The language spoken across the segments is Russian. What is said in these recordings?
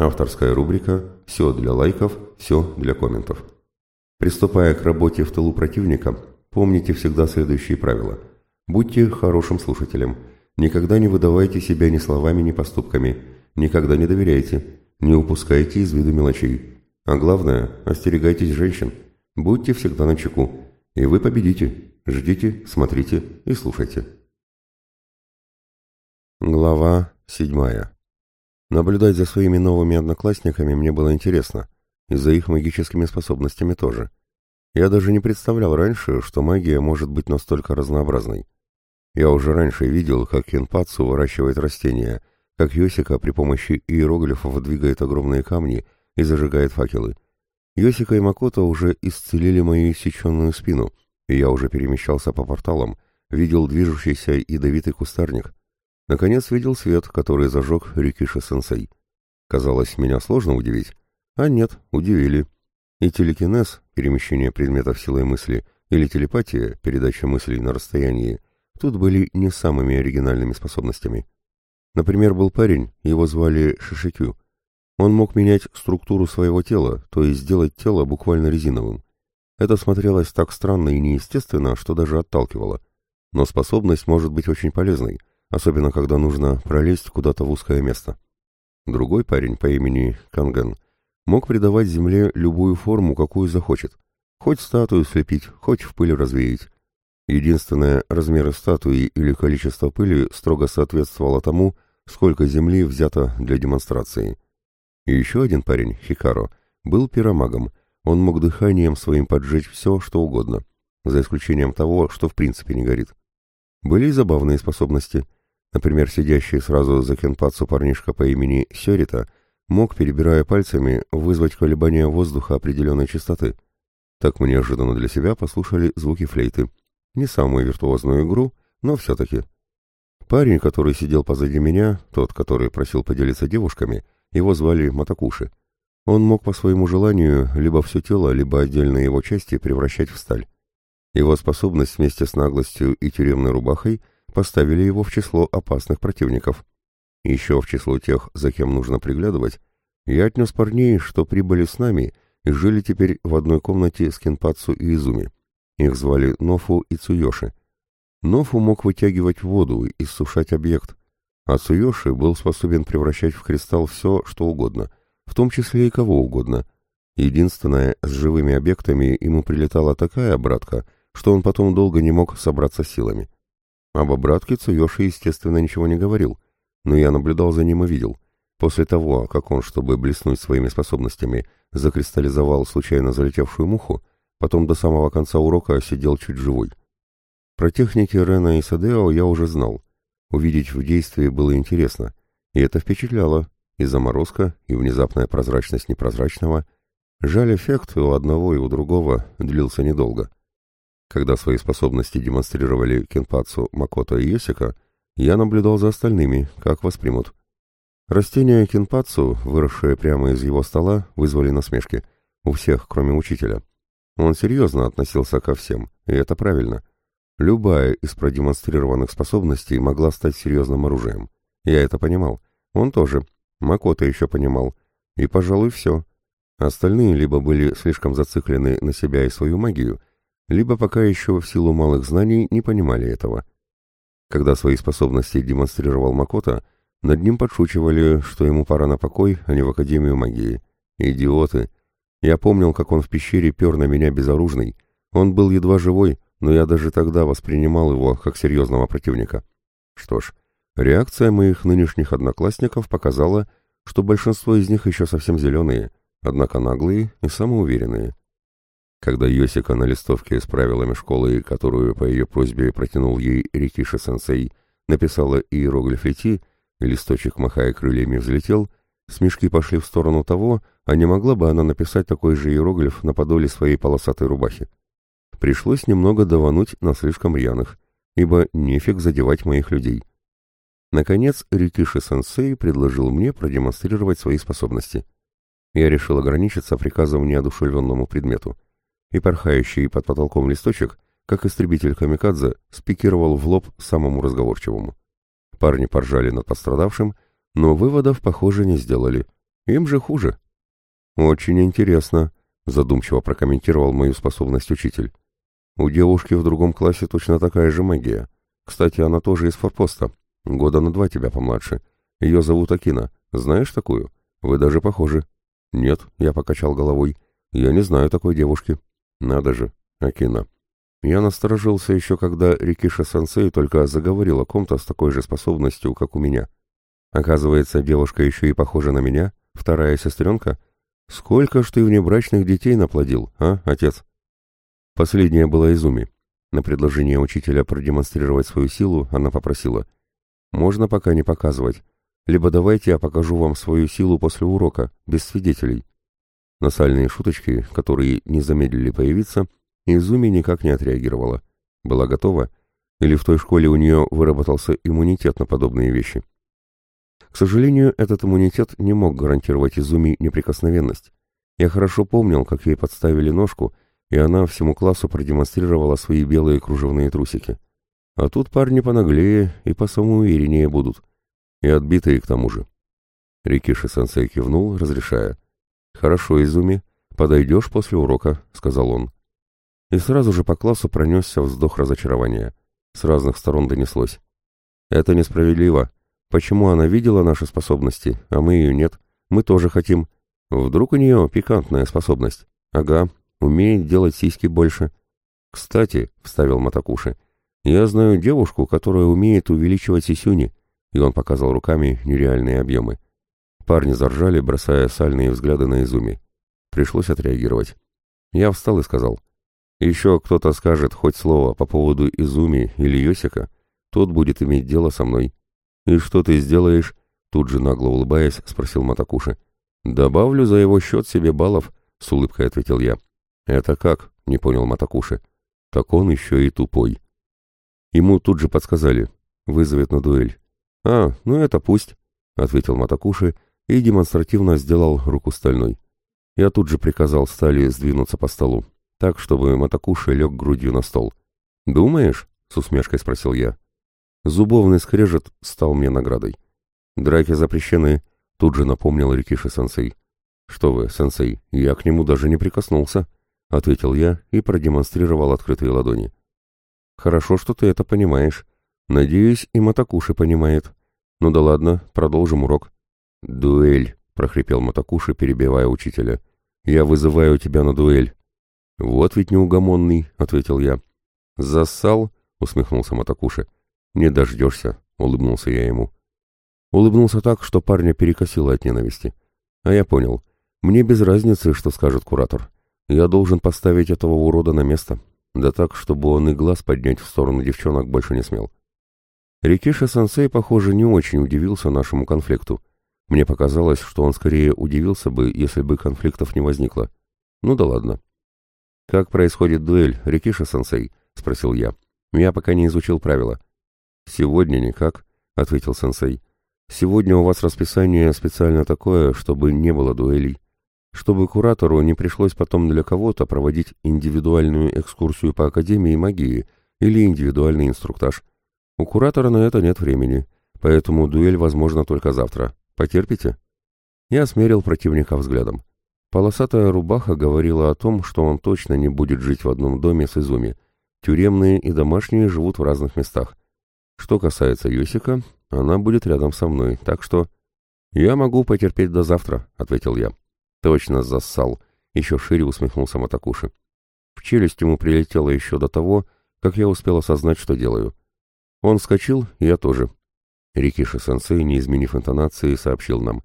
Авторская рубрика «Все для лайков, все для комментов». Приступая к работе в тылу противника, помните всегда следующие правила. Будьте хорошим слушателем. Никогда не выдавайте себя ни словами, ни поступками. Никогда не доверяйте. Не упускайте из виду мелочей. А главное, остерегайтесь женщин. Будьте всегда на чеку. И вы победите. Ждите, смотрите и слушайте. Глава седьмая. Наблюдать за своими новыми одноклассниками мне было интересно, и за их магическими способностями тоже. Я даже не представлял раньше, что магия может быть настолько разнообразной. Я уже раньше видел, как Кенпацу выращивает растения, как Йосика при помощи иероглифов двигает огромные камни и зажигает факелы. Йосика и Макото уже исцелили мою иссеченную спину, и я уже перемещался по порталам, видел движущийся ядовитый кустарник, Наконец видел свет, который зажег Рикиши-сенсей. Казалось, меня сложно удивить. А нет, удивили. И телекинез, перемещение предметов силой мысли, или телепатия, передача мыслей на расстоянии, тут были не самыми оригинальными способностями. Например, был парень, его звали Шишикю. Он мог менять структуру своего тела, то есть сделать тело буквально резиновым. Это смотрелось так странно и неестественно, что даже отталкивало. Но способность может быть очень полезной, особенно когда нужно пролезть куда-то в узкое место. Другой парень по имени Канген мог придавать земле любую форму, какую захочет. Хоть статую слепить, хоть в пыль развеять. Единственное, размеры статуи или количество пыли строго соответствовало тому, сколько земли взято для демонстрации. И еще один парень, Хикаро, был пиромагом. Он мог дыханием своим поджечь все, что угодно, за исключением того, что в принципе не горит. Были и забавные способности — Например, сидящий сразу за кенпацу парнишка по имени Сёрита мог, перебирая пальцами, вызвать колебания воздуха определенной частоты. Так мы неожиданно для себя послушали звуки флейты. Не самую виртуозную игру, но все-таки. Парень, который сидел позади меня, тот, который просил поделиться девушками, его звали Матакуши. Он мог по своему желанию либо все тело, либо отдельные его части превращать в сталь. Его способность вместе с наглостью и тюремной рубахой – поставили его в число опасных противников. Еще в число тех, за кем нужно приглядывать, я отнес парней, что прибыли с нами и жили теперь в одной комнате с Кенпацу и Изуми. Их звали Нофу и Цуёши. Нофу мог вытягивать воду и сушать объект, а Цуёши был способен превращать в кристалл все, что угодно, в том числе и кого угодно. Единственное, с живыми объектами ему прилетала такая обратка, что он потом долго не мог собраться силами. Об обратке Цуёши, естественно, ничего не говорил, но я наблюдал за ним и видел. После того, как он, чтобы блеснуть своими способностями, закристаллизовал случайно залетевшую муху, потом до самого конца урока сидел чуть живой. Про техники Рена и Садео я уже знал. Увидеть в действии было интересно, и это впечатляло, и заморозка, и внезапная прозрачность непрозрачного. Жаль, эффект у одного и у другого длился недолго. Когда свои способности демонстрировали Кенпацу, Макото и Йосика, я наблюдал за остальными, как воспримут. Растения Кенпацу, выросшие прямо из его стола, вызвали насмешки. У всех, кроме учителя. Он серьезно относился ко всем, и это правильно. Любая из продемонстрированных способностей могла стать серьезным оружием. Я это понимал. Он тоже. Макото еще понимал. И, пожалуй, все. Остальные либо были слишком зациклены на себя и свою магию, либо пока еще в силу малых знаний не понимали этого. Когда свои способности демонстрировал Макота, над ним подшучивали, что ему пора на покой, а не в Академию магии. Идиоты! Я помнил, как он в пещере пер на меня безоружный. Он был едва живой, но я даже тогда воспринимал его как серьезного противника. Что ж, реакция моих нынешних одноклассников показала, что большинство из них еще совсем зеленые, однако наглые и самоуверенные. Когда Йосика на листовке с правилами школы, которую по ее просьбе протянул ей Рикиши-сенсей, написала иероглиф «Идти», и листочек, махая крыльями, взлетел, смешки пошли в сторону того, а не могла бы она написать такой же иероглиф на подоле своей полосатой рубахи. Пришлось немного давануть на слишком рьяных, ибо нефиг задевать моих людей. Наконец, Рикиши-сенсей предложил мне продемонстрировать свои способности. Я решил ограничиться приказом неодушевленному предмету — и порхающий под потолком листочек, как истребитель Камикадзе, спикировал в лоб самому разговорчивому. Парни поржали над пострадавшим, но выводов, похоже, не сделали. Им же хуже. Очень интересно, задумчиво прокомментировал мою способность учитель. У девушки в другом классе точно такая же магия. Кстати, она тоже из форпоста. Года на два тебя помладше. Ее зовут Акина. Знаешь такую? Вы даже похожи. Нет, я покачал головой. Я не знаю такой девушки. Надо же, Акина. Я насторожился еще, когда Рикиша-сенсей только заговорил о ком-то с такой же способностью, как у меня. Оказывается, девушка еще и похожа на меня, вторая сестренка. Сколько ж ты внебрачных детей наплодил, а, отец? Последняя была Изуми. На предложение учителя продемонстрировать свою силу она попросила. «Можно пока не показывать. Либо давайте я покажу вам свою силу после урока, без свидетелей». На сальные шуточки, которые не замедлили появиться, Изуми никак не отреагировала. Была готова? Или в той школе у нее выработался иммунитет на подобные вещи? К сожалению, этот иммунитет не мог гарантировать Изуми неприкосновенность. Я хорошо помнил, как ей подставили ножку, и она всему классу продемонстрировала свои белые кружевные трусики. А тут парни понаглее и посамоувереннее будут. И отбитые к тому же. Рикиши-сенсей кивнул, разрешая. «Хорошо, Изуми, подойдешь после урока», — сказал он. И сразу же по классу пронесся вздох разочарования. С разных сторон донеслось. «Это несправедливо. Почему она видела наши способности, а мы ее нет? Мы тоже хотим. Вдруг у нее пикантная способность? Ага, умеет делать сиськи больше. Кстати, — вставил Матакуши, — я знаю девушку, которая умеет увеличивать сисюни, и он показал руками нереальные объемы. Парни заржали, бросая сальные взгляды на Изуми. Пришлось отреагировать. Я встал и сказал, «Еще кто-то скажет хоть слово по поводу Изуми или Йосика, тот будет иметь дело со мной. «И что ты сделаешь?» Тут же нагло улыбаясь, спросил Матакуши. «Добавлю за его счет себе баллов», — с улыбкой ответил я. «Это как?» — не понял Матакуши. «Так он еще и тупой». Ему тут же подсказали. Вызовет на дуэль. «А, ну это пусть», — ответил Матакуши и демонстративно сделал руку стальной. Я тут же приказал стали сдвинуться по столу, так, чтобы Матакуши лег грудью на стол. «Думаешь?» — с усмешкой спросил я. Зубовный скрежет стал мне наградой. «Драки запрещены», — тут же напомнил Рикиши-сенсей. «Что вы, сенсей, я к нему даже не прикоснулся», — ответил я и продемонстрировал открытые ладони. «Хорошо, что ты это понимаешь. Надеюсь, и Матакуши понимает. Ну да ладно, продолжим урок». «Дуэль», — прохрипел Матакуши, перебивая учителя. «Я вызываю тебя на дуэль». «Вот ведь неугомонный», — ответил я. «Зассал?» — усмехнулся Матакуши. «Не дождешься», — улыбнулся я ему. Улыбнулся так, что парня перекосило от ненависти. А я понял. Мне без разницы, что скажет куратор. Я должен поставить этого урода на место. Да так, чтобы он и глаз поднять в сторону девчонок больше не смел. Рикиша-сенсей, похоже, не очень удивился нашему конфликту. Мне показалось, что он скорее удивился бы, если бы конфликтов не возникло. Ну да ладно. «Как происходит дуэль, Рикиша-сенсей?» — спросил я. «Я пока не изучил правила». «Сегодня никак», — ответил сенсей. «Сегодня у вас расписание специально такое, чтобы не было дуэлей. Чтобы куратору не пришлось потом для кого-то проводить индивидуальную экскурсию по Академии магии или индивидуальный инструктаж. У куратора на это нет времени, поэтому дуэль возможна только завтра. Потерпите?» Я смерил противника взглядом. Полосатая рубаха говорила о том, что он точно не будет жить в одном доме с Изуми. Тюремные и домашние живут в разных местах. Что касается Юсика, она будет рядом со мной, так что... «Я могу потерпеть до завтра», — ответил я. «Точно зассал», — еще шире усмехнулся Матакуши. В челюсть ему прилетело еще до того, как я успел осознать, что делаю. Он вскочил, я тоже. Рикиши-сенсей, не изменив интонации, сообщил нам.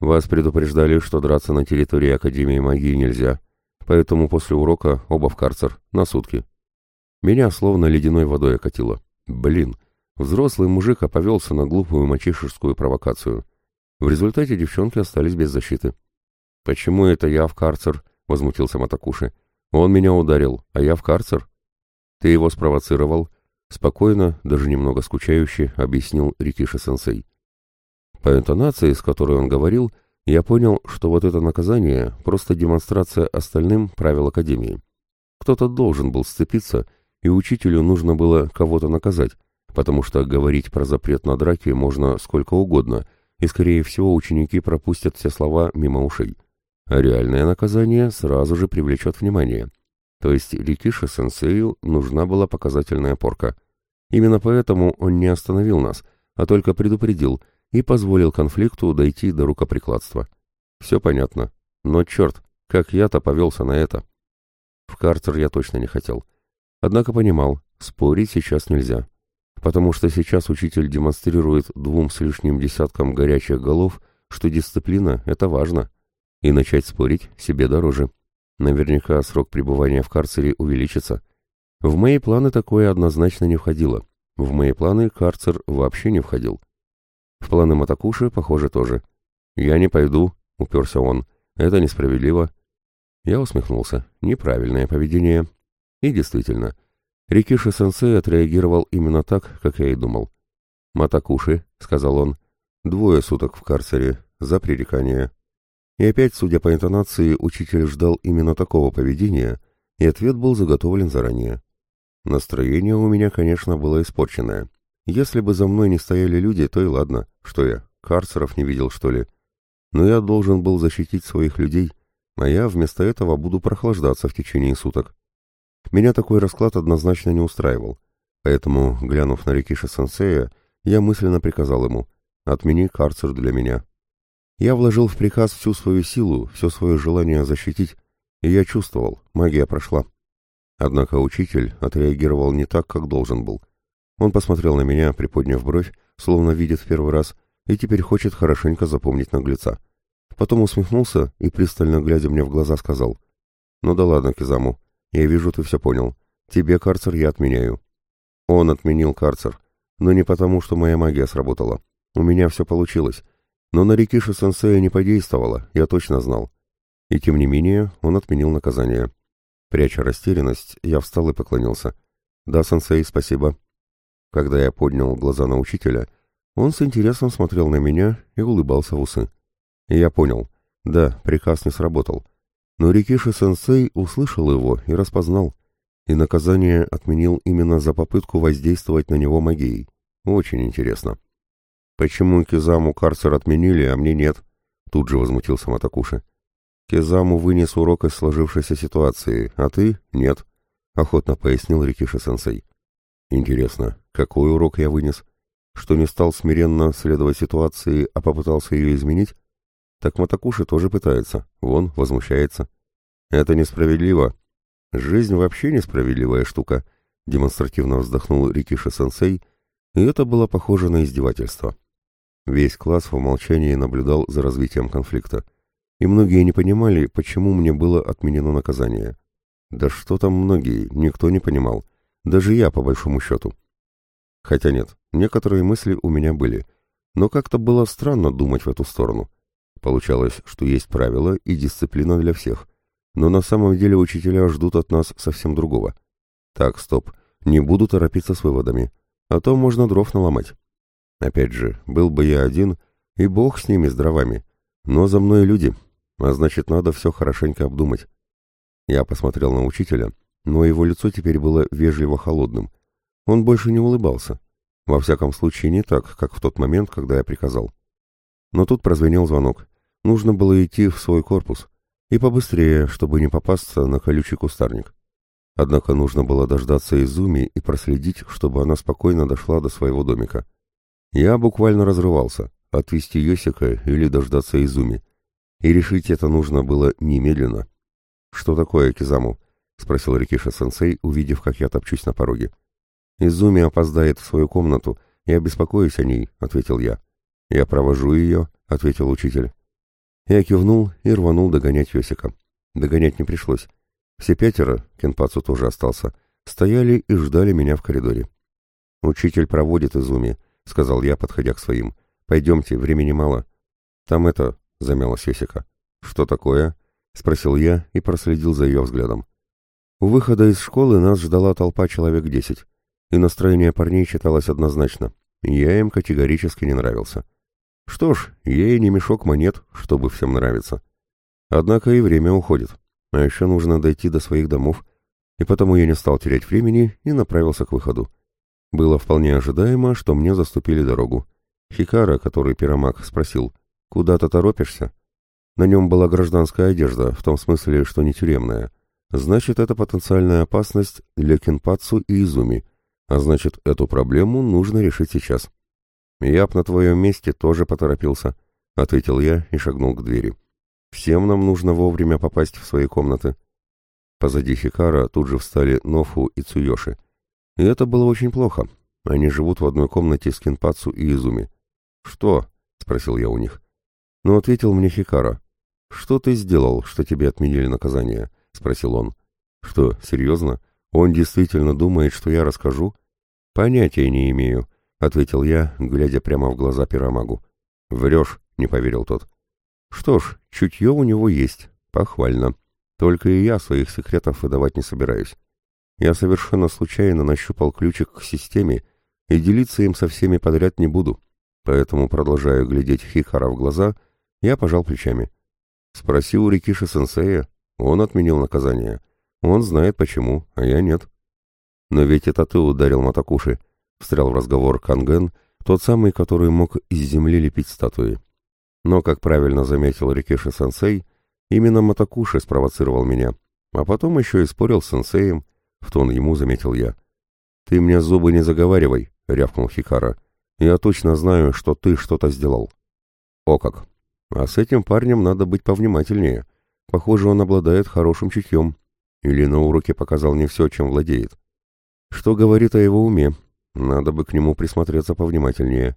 «Вас предупреждали, что драться на территории Академии магии нельзя, поэтому после урока оба в карцер, на сутки». Меня словно ледяной водой окатило. Блин, Взрослый мужик оповелся на глупую мальчишескую провокацию. В результате девчонки остались без защиты. «Почему это я в карцер?» — возмутился Матакуши. «Он меня ударил, а я в карцер?» «Ты его спровоцировал?» — спокойно, даже немного скучающе, объяснил Рикиши-сенсей. По интонации, с которой он говорил, я понял, что вот это наказание — просто демонстрация остальным правил Академии. Кто-то должен был сцепиться, и учителю нужно было кого-то наказать, потому что говорить про запрет на драки можно сколько угодно, и, скорее всего, ученики пропустят все слова мимо ушей. А реальное наказание сразу же привлечет внимание. То есть Рикише-сенсею нужна была показательная порка. Именно поэтому он не остановил нас, а только предупредил и позволил конфликту дойти до рукоприкладства. Все понятно. Но черт, как я-то повелся на это. В карцер я точно не хотел. Однако понимал, спорить сейчас нельзя. Потому что сейчас учитель демонстрирует двум с лишним десяткам горячих голов, что дисциплина — это важно. И начать спорить себе дороже. Наверняка срок пребывания в карцере увеличится. В мои планы такое однозначно не входило. В мои планы карцер вообще не входил. В планы Матакуши, похоже, тоже. «Я не пойду», — уперся он. «Это несправедливо». Я усмехнулся. Неправильное поведение. И действительно, Рикиши-сенсей отреагировал именно так, как я и думал. «Матакуши», — сказал он, — «двое суток в карцере, за пререкание». И опять, судя по интонации, учитель ждал именно такого поведения, и ответ был заготовлен заранее. Настроение у меня, конечно, было испорченное. Если бы за мной не стояли люди, то и ладно. Что я, карцеров не видел, что ли? Но я должен был защитить своих людей, а я вместо этого буду прохлаждаться в течение суток. Меня такой расклад однозначно не устраивал, поэтому, глянув на Рикиша-сенсея, я мысленно приказал ему «Отмени карцер для меня». Я вложил в приказ всю свою силу, все свое желание защитить, и я чувствовал, магия прошла. Однако учитель отреагировал не так, как должен был. Он посмотрел на меня, приподняв бровь, словно видит в первый раз, и теперь хочет хорошенько запомнить наглеца. Потом усмехнулся и, пристально глядя мне в глаза, сказал, «Ну да ладно, Кизаму, я вижу, ты все понял. Тебе карцер я отменяю». Он отменил карцер, но не потому, что моя магия сработала. У меня все получилось, но на Рикиши сенсея не подействовало, я точно знал. И тем не менее он отменил наказание. Пряча растерянность, я встал и поклонился. «Да, сенсей, спасибо». Когда я поднял глаза на учителя, он с интересом смотрел на меня и улыбался в усы. И я понял. Да, приказ не сработал. Но Рикиши-сенсей услышал его и распознал, и наказание отменил именно за попытку воздействовать на него магией. Очень интересно. «Почему Кизаму карцер отменили, а мне нет?» Тут же возмутился Матакуши. «Кизаму вынес урок из сложившейся ситуации, а ты — нет», — охотно пояснил Рикиши-сенсей. «Интересно, какой урок я вынес? Что не стал смиренно следовать ситуации, а попытался ее изменить? Так Матакуши тоже пытается, вон, возмущается. Это несправедливо. Жизнь вообще несправедливая штука», — демонстративно вздохнул Рикиши-сенсей, и это было похоже на издевательство. Весь класс в молчании наблюдал за развитием конфликта, и многие не понимали, почему мне было отменено наказание. Да что там многие, никто не понимал, даже я по большому счету. Хотя нет, некоторые мысли у меня были, но как-то было странно думать в эту сторону. Получалось, что есть правила и дисциплина для всех, но на самом деле учителя ждут от нас совсем другого. Так, стоп, не буду торопиться с выводами, а то можно дров наломать. Опять же, был бы я один, и бог с ними, с дровами. Но за мной люди, а значит, надо все хорошенько обдумать. Я посмотрел на учителя, но его лицо теперь было вежливо холодным. Он больше не улыбался. Во всяком случае, не так, как в тот момент, когда я приказал. Но тут прозвенел звонок. Нужно было идти в свой корпус. И побыстрее, чтобы не попасться на колючий кустарник. Однако нужно было дождаться Изуми и проследить, чтобы она спокойно дошла до своего домика. Я буквально разрывался, отвезти Йосика или дождаться Изуми. И решить это нужно было немедленно. «Что такое, Кизаму?» — спросил Рикиша-сенсей, увидев, как я топчусь на пороге. «Изуми опоздает в свою комнату. Я беспокоюсь о ней», — ответил я. «Я провожу ее», — ответил учитель. Я кивнул и рванул догонять Йосика. Догонять не пришлось. Все пятеро, Кенпацу тоже остался, стояли и ждали меня в коридоре. «Учитель проводит Изуми», — сказал я, подходя к своим. «Пойдемте, времени мало». «Там это...» — замялась Есика. «Что такое?» — спросил я и проследил за ее взглядом. У выхода из школы нас ждала толпа человек десять, и настроение парней читалось однозначно. Я им категорически не нравился. Что ж, ей не мешок монет, чтобы всем нравиться. Однако и время уходит, а еще нужно дойти до своих домов, и потому я не стал терять времени и направился к выходу. Было вполне ожидаемо, что мне заступили дорогу. Хикара, который пиромаг, спросил, «Куда ты торопишься?» На нем была гражданская одежда, в том смысле, что не тюремная. Значит, это потенциальная опасность для Кенпацу и Изуми, а значит, эту проблему нужно решить сейчас. «Я б на твоем месте тоже поторопился», — ответил я и шагнул к двери. «Всем нам нужно вовремя попасть в свои комнаты». Позади Хикара тут же встали Нофу и Цуёши. И это было очень плохо. Они живут в одной комнате с Кинпацу и Изуми. «Что?» — спросил я у них. Но ответил мне Хикара. «Что ты сделал, что тебе отменили наказание?» — спросил он. «Что, серьезно? Он действительно думает, что я расскажу?» «Понятия не имею», — ответил я, глядя прямо в глаза пиромагу. «Врешь», — не поверил тот. «Что ж, чутье у него есть. Похвально. Только и я своих секретов выдавать не собираюсь. Я совершенно случайно нащупал ключик к системе и делиться им со всеми подряд не буду. Поэтому, продолжая глядеть Хихара в глаза, я пожал плечами. Спроси у Рикиши-сенсея. Он отменил наказание. Он знает почему, а я нет. Но ведь это ты ударил Матакуши, встрял в разговор Канген, тот самый, который мог из земли лепить статуи. Но, как правильно заметил Рикиши-сенсей, именно Матакуши спровоцировал меня, а потом еще и спорил с сенсеем, в тон ему заметил я. «Ты мне зубы не заговаривай», — рявкнул Хикара. «Я точно знаю, что ты что-то сделал». «О как! А с этим парнем надо быть повнимательнее. Похоже, он обладает хорошим чутьем. Или на уроке показал не все, чем владеет. Что говорит о его уме? Надо бы к нему присмотреться повнимательнее.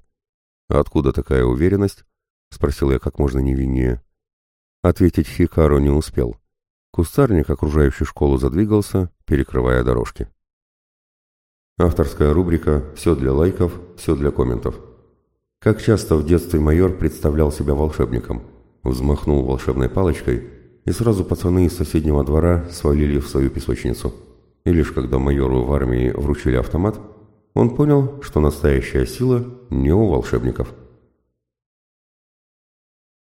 «Откуда такая уверенность?» — спросил я как можно невиннее. Ответить Хикару не успел. Кустарник, окружающий школу, задвигался, перекрывая дорожки. Авторская рубрика «Все для лайков, все для комментов». Как часто в детстве майор представлял себя волшебником. Взмахнул волшебной палочкой, и сразу пацаны из соседнего двора свалили в свою песочницу. И лишь когда майору в армии вручили автомат, он понял, что настоящая сила не у волшебников –